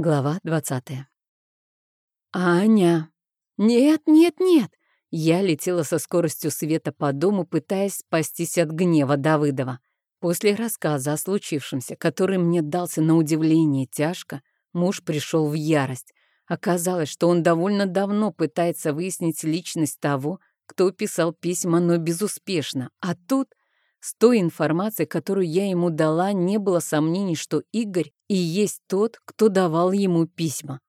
Глава 20. Аня! Нет, нет, нет! Я летела со скоростью света по дому, пытаясь спастись от гнева Давыдова. После рассказа о случившемся, который мне дался на удивление тяжко, муж пришел в ярость. Оказалось, что он довольно давно пытается выяснить личность того, кто писал письма, но безуспешно. А тут с той информацией, которую я ему дала, не было сомнений, что Игорь и есть тот, кто давал ему письма.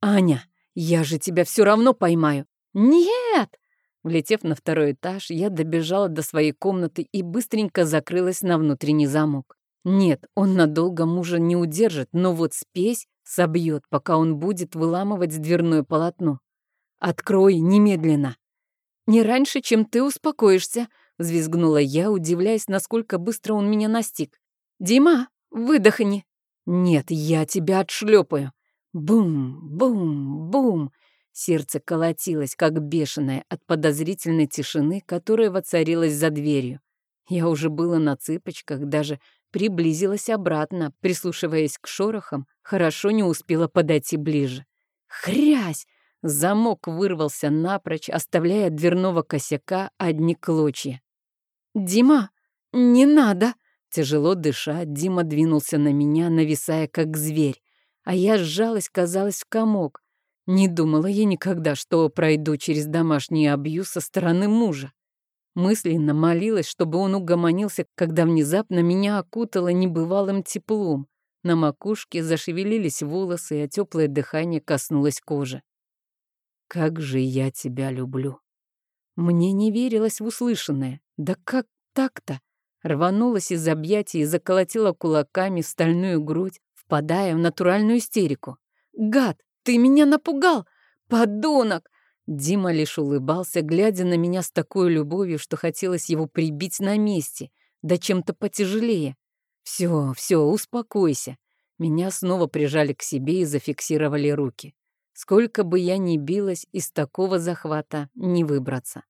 «Аня, я же тебя все равно поймаю!» «Нет!» Влетев на второй этаж, я добежала до своей комнаты и быстренько закрылась на внутренний замок. Нет, он надолго мужа не удержит, но вот спесь собьет, пока он будет выламывать дверное полотно. «Открой немедленно!» «Не раньше, чем ты успокоишься», Взвизгнула я, удивляясь, насколько быстро он меня настиг. «Дима, выдохни!» «Нет, я тебя отшлепаю!» Бум, бум, бум! Сердце колотилось, как бешеное, от подозрительной тишины, которая воцарилась за дверью. Я уже было на цыпочках, даже приблизилась обратно, прислушиваясь к шорохам, хорошо не успела подойти ближе. «Хрясь!» Замок вырвался напрочь, оставляя дверного косяка одни клочья. «Дима, не надо!» Тяжело дыша, Дима двинулся на меня, нависая как зверь. А я сжалась, казалось, в комок. Не думала я никогда, что пройду через домашний абьюз со стороны мужа. Мысленно молилась, чтобы он угомонился, когда внезапно меня окутало небывалым теплом. На макушке зашевелились волосы, а теплое дыхание коснулось кожи. «Как же я тебя люблю!» Мне не верилось в услышанное. Да как так-то? Рванулась из объятий и заколотила кулаками стальную грудь, впадая в натуральную истерику. «Гад, ты меня напугал! Подонок!» Дима лишь улыбался, глядя на меня с такой любовью, что хотелось его прибить на месте, да чем-то потяжелее. «Все, все, успокойся». Меня снова прижали к себе и зафиксировали руки. Сколько бы я ни билась, из такого захвата не выбраться.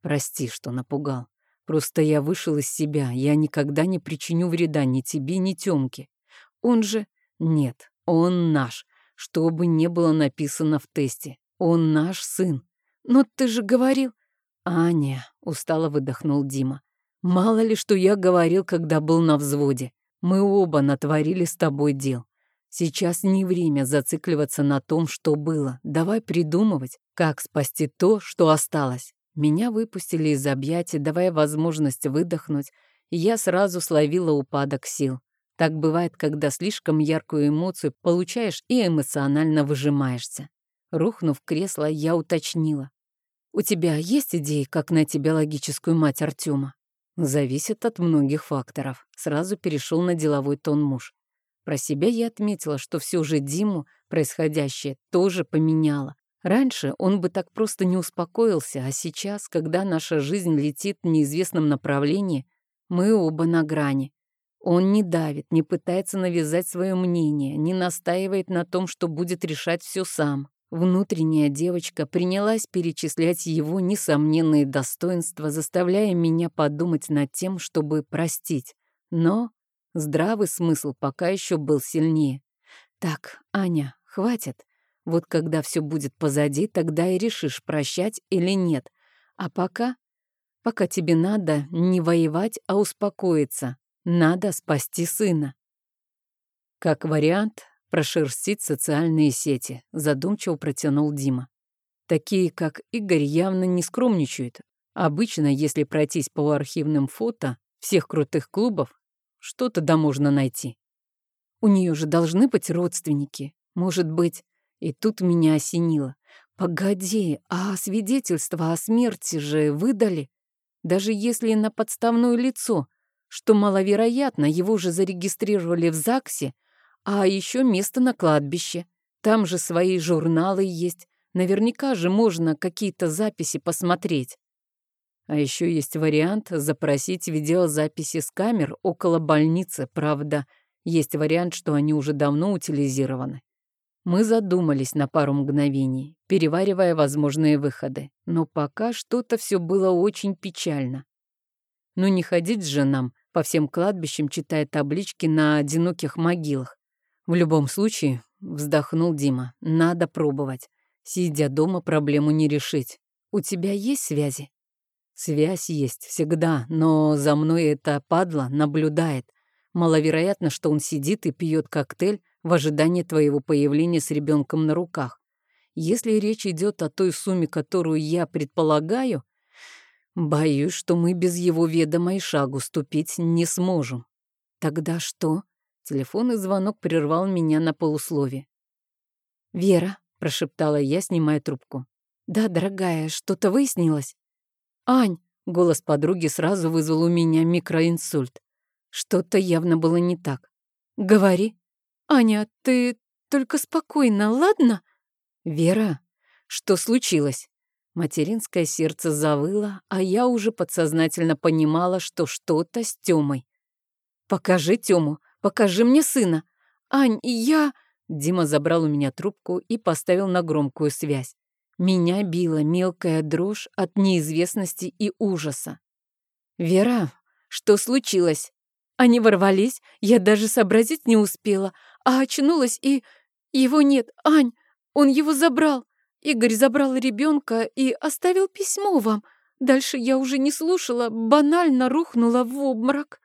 Прости, что напугал. Просто я вышел из себя. Я никогда не причиню вреда ни тебе, ни Тёмке. Он же... Нет, он наш. Что бы ни было написано в тесте. Он наш сын. Но ты же говорил... Аня, устало выдохнул Дима. Мало ли, что я говорил, когда был на взводе. Мы оба натворили с тобой дел. Сейчас не время зацикливаться на том, что было. Давай придумывать, как спасти то, что осталось. Меня выпустили из объятий, давая возможность выдохнуть, и я сразу словила упадок сил. Так бывает, когда слишком яркую эмоцию получаешь и эмоционально выжимаешься. Рухнув кресло, я уточнила. «У тебя есть идеи, как найти биологическую мать Артема?» «Зависит от многих факторов», — сразу перешел на деловой тон муж. Про себя я отметила, что все же Диму происходящее тоже поменяло. Раньше он бы так просто не успокоился, а сейчас, когда наша жизнь летит в неизвестном направлении, мы оба на грани. Он не давит, не пытается навязать свое мнение, не настаивает на том, что будет решать все сам. Внутренняя девочка принялась перечислять его несомненные достоинства, заставляя меня подумать над тем, чтобы простить. Но Здравый смысл пока еще был сильнее. Так, Аня, хватит. Вот когда все будет позади, тогда и решишь, прощать или нет. А пока... Пока тебе надо не воевать, а успокоиться. Надо спасти сына. Как вариант, прошерстить социальные сети, задумчиво протянул Дима. Такие, как Игорь, явно не скромничают. Обычно, если пройтись по архивным фото всех крутых клубов, что-то да можно найти. У нее же должны быть родственники. Может быть, и тут меня осенило. Погоди, а свидетельство о смерти же выдали? Даже если на подставное лицо, что маловероятно, его же зарегистрировали в ЗАГСе, а еще место на кладбище. Там же свои журналы есть. Наверняка же можно какие-то записи посмотреть. А еще есть вариант запросить видеозаписи с камер около больницы, правда. Есть вариант, что они уже давно утилизированы. Мы задумались на пару мгновений, переваривая возможные выходы. Но пока что-то все было очень печально. Ну не ходить же нам по всем кладбищам, читая таблички на одиноких могилах. В любом случае, вздохнул Дима. Надо пробовать. Сидя дома, проблему не решить. У тебя есть связи? Связь есть всегда, но за мной эта падла наблюдает. Маловероятно, что он сидит и пьет коктейль в ожидании твоего появления с ребенком на руках. Если речь идет о той сумме, которую я предполагаю, боюсь, что мы без его ведома и шагу ступить не сможем. Тогда что? Телефонный звонок прервал меня на полуслове. «Вера», — прошептала я, снимая трубку. «Да, дорогая, что-то выяснилось?» «Ань!» — голос подруги сразу вызвал у меня микроинсульт. Что-то явно было не так. «Говори». «Аня, ты только спокойно, ладно?» «Вера, что случилось?» Материнское сердце завыло, а я уже подсознательно понимала, что что-то с Тёмой. «Покажи Тёму, покажи мне сына. Ань, я...» Дима забрал у меня трубку и поставил на громкую связь. Меня била мелкая дрожь от неизвестности и ужаса. «Вера, что случилось?» Они ворвались, я даже сообразить не успела, а очнулась и... Его нет, Ань, он его забрал. Игорь забрал ребенка и оставил письмо вам. Дальше я уже не слушала, банально рухнула в обморок.